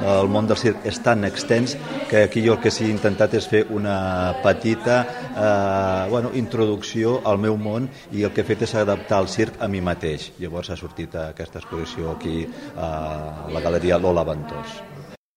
el món del circ és tan extens que aquí jo el que sí he intentat és fer una petita eh, bueno, introducció al meu món i el que he fet és adaptar el circ a mi mateix. Llavors ha sortit aquesta exposició aquí a la Galeria Lola Ventós.